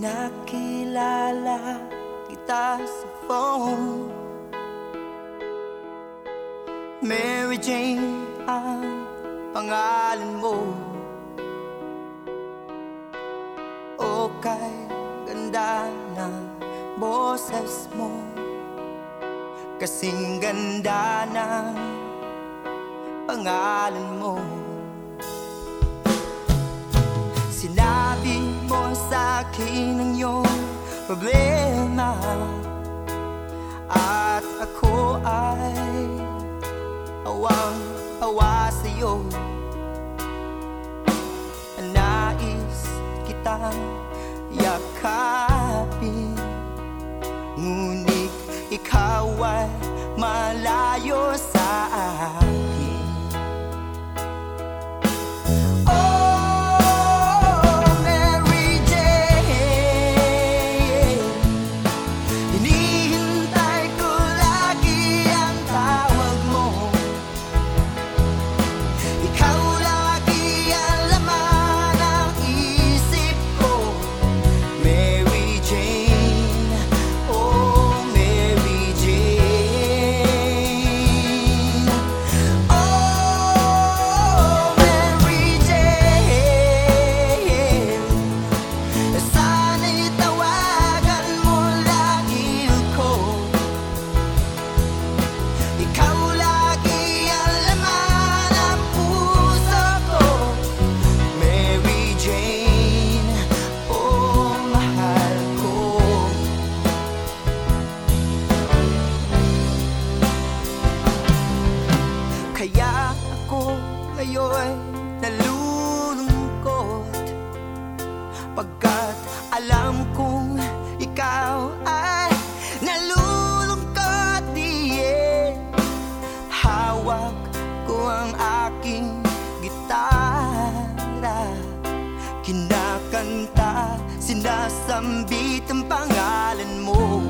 Nakilala kita sa phone. Mary Jane ang pangalan mo. O kay ganda ng boses mo. Kasing ganda ng pangalan mo problema. At ako ay awang-awa sa'yo. Nais kitang yakapin. Ngunit ikaw ay malayo sa ngayon nalulungkot. Pagkat alam kong ikaw ay nalulungkot diyan Hawak ko ang aking gitara. Kinakanta, sinasambit ang pangalan mo